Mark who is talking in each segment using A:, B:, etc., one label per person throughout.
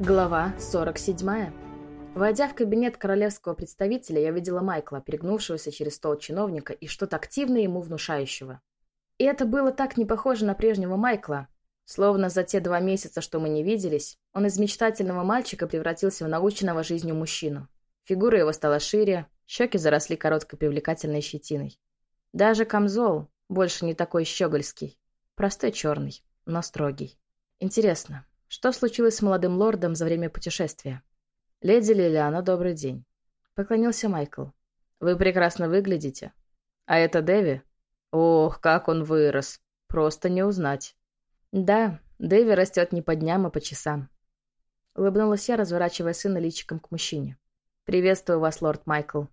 A: Глава 47. Войдя в кабинет королевского представителя, я видела Майкла, перегнувшегося через стол чиновника и что-то активно ему внушающего. И это было так не похоже на прежнего Майкла. Словно за те два месяца, что мы не виделись, он из мечтательного мальчика превратился в наученного жизнью мужчину. Фигура его стала шире, щеки заросли короткой привлекательной щетиной. Даже камзол больше не такой щегольский. Простой черный, но строгий. Интересно, что случилось с молодым лордом за время путешествия? Леди Лилиана, добрый день. Поклонился Майкл. Вы прекрасно выглядите. А это Дэви? Ох, как он вырос. Просто не узнать. Да, Дэви растет не по дням, а по часам. Улыбнулась я, разворачивая сына личиком к мужчине. «Приветствую вас, лорд Майкл.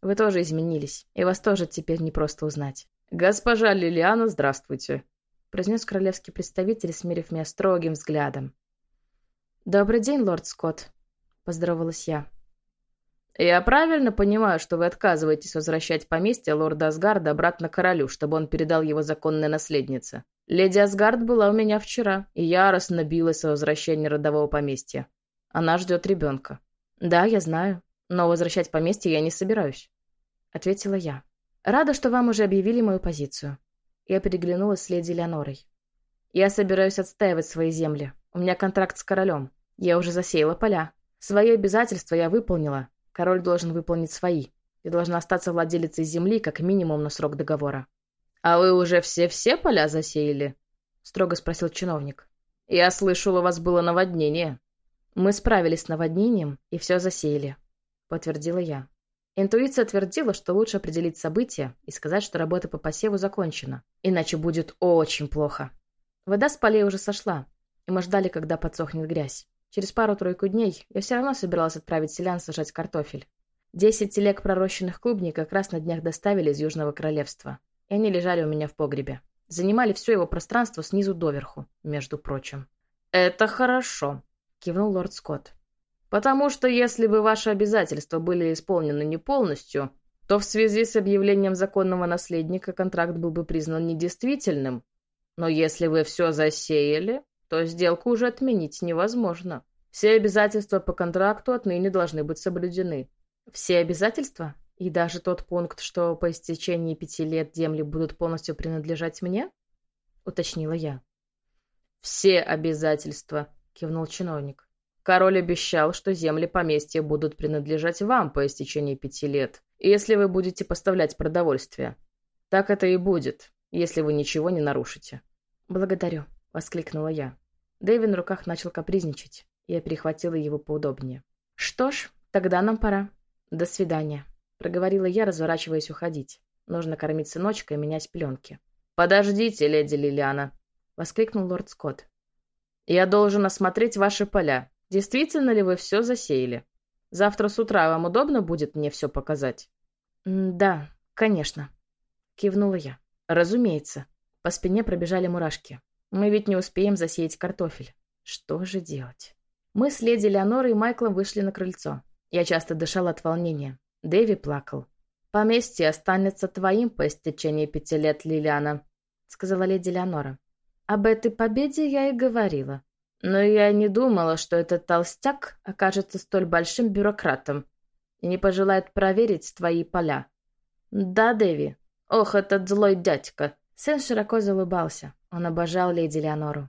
A: Вы тоже изменились, и вас тоже теперь не просто узнать». «Госпожа Лилиана, здравствуйте», произнес королевский представитель, смирив меня строгим взглядом. «Добрый день, лорд Скотт», — поздоровалась я. «Я правильно понимаю, что вы отказываетесь возвращать поместье лорда Асгарда обратно королю, чтобы он передал его законной наследнице? Леди Асгард была у меня вчера, и яростно билась о возвращении родового поместья. Она ждет ребенка». «Да, я знаю, но возвращать поместье я не собираюсь», — ответила я. «Рада, что вам уже объявили мою позицию. Я переглянулась с леди Леонорой. «Я собираюсь отстаивать свои земли. У меня контракт с королем. Я уже засеяла поля. Свои обязательства я выполнила. Король должен выполнить свои. Я должна остаться владелицей земли как минимум на срок договора». «А вы уже все-все поля засеяли?» — строго спросил чиновник. «Я слышал, у вас было наводнение». «Мы справились с наводнением и все засеяли», — подтвердила я. Интуиция твердила, что лучше определить события и сказать, что работа по посеву закончена, иначе будет очень плохо. Вода с полей уже сошла, и мы ждали, когда подсохнет грязь. Через пару-тройку дней я все равно собиралась отправить селян сажать картофель. Десять телег пророщенных клубней как раз на днях доставили из Южного Королевства, и они лежали у меня в погребе. Занимали все его пространство снизу доверху, между прочим. «Это хорошо», — кивнул лорд Скотт. Потому что если бы ваши обязательства были исполнены не полностью, то в связи с объявлением законного наследника контракт был бы признан недействительным. Но если вы все засеяли, то сделку уже отменить невозможно. Все обязательства по контракту отныне должны быть соблюдены. Все обязательства? И даже тот пункт, что по истечении пяти лет земли будут полностью принадлежать мне? Уточнила я. Все обязательства, кивнул чиновник. Король обещал, что земли поместья будут принадлежать вам по истечении пяти лет, если вы будете поставлять продовольствие. Так это и будет, если вы ничего не нарушите. «Благодарю», — воскликнула я. Дэйвин на руках начал капризничать. Я перехватила его поудобнее. «Что ж, тогда нам пора. До свидания», — проговорила я, разворачиваясь уходить. Нужно кормить сыночка и менять пленки. «Подождите, леди Лилиана», — воскликнул лорд Скотт. «Я должен осмотреть ваши поля. Действительно ли вы все засеяли? Завтра с утра вам удобно будет мне все показать? Да, конечно. Кивнула я. Разумеется. По спине пробежали мурашки. Мы ведь не успеем засеять картофель. Что же делать? Мы с леди Леонорой и Майклом вышли на крыльцо. Я часто дышала от волнения. Дэви плакал. «Поместье останется твоим по истечении пяти лет, Лилиана», — сказала леди Леонора. «Об этой победе я и говорила. Но я не думала, что этот толстяк окажется столь большим бюрократом и не пожелает проверить твои поля. Да, Дэви. Ох, этот злой дядька. Сэн широко залыбался. Он обожал леди Леонору.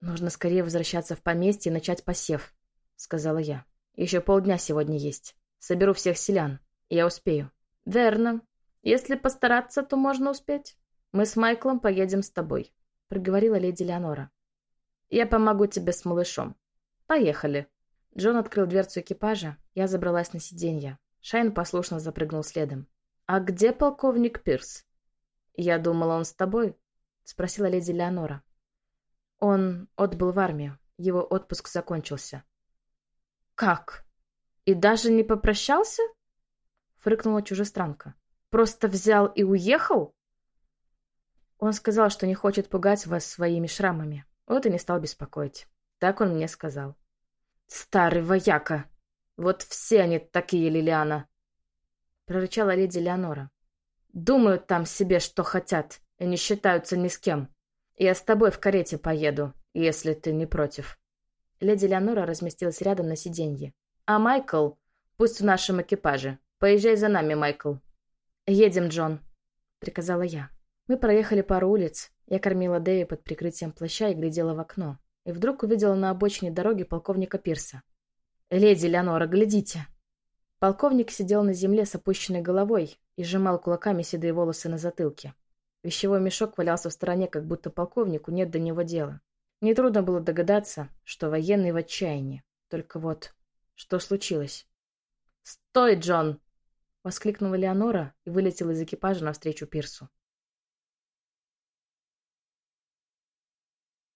A: «Нужно скорее возвращаться в поместье и начать посев», — сказала я. «Еще полдня сегодня есть. Соберу всех селян. Я успею». «Верно. Если постараться, то можно успеть. Мы с Майклом поедем с тобой», — проговорила леди Леонора. Я помогу тебе с малышом. Поехали». Джон открыл дверцу экипажа, я забралась на сиденье. Шайн послушно запрыгнул следом. «А где полковник Пирс?» «Я думала, он с тобой?» — спросила леди Леонора. «Он отбыл в армию. Его отпуск закончился». «Как? И даже не попрощался?» — фрыкнула чужестранка. «Просто взял и уехал?» Он сказал, что не хочет пугать вас своими шрамами. Вот и не стал беспокоить. Так он мне сказал. «Старый вояка! Вот все они такие, Лилиана!» Прорычала леди Леонора. «Думают там себе, что хотят, и не считаются ни с кем. Я с тобой в карете поеду, если ты не против». Леди Леонора разместилась рядом на сиденье. «А Майкл? Пусть в нашем экипаже. Поезжай за нами, Майкл». «Едем, Джон», — приказала я. Мы проехали пару улиц. Я кормила Дэви под прикрытием плаща и глядела в окно. И вдруг увидела на обочине дороги полковника Пирса. «Леди Леонора, глядите!» Полковник сидел на земле с опущенной головой и сжимал кулаками седые волосы на затылке. Вещевой мешок валялся в стороне, как будто полковнику нет до него дела. Нетрудно было догадаться, что военный в отчаянии. Только вот, что случилось? «Стой, Джон!» — воскликнула Леонора и вылетела из экипажа навстречу пирсу.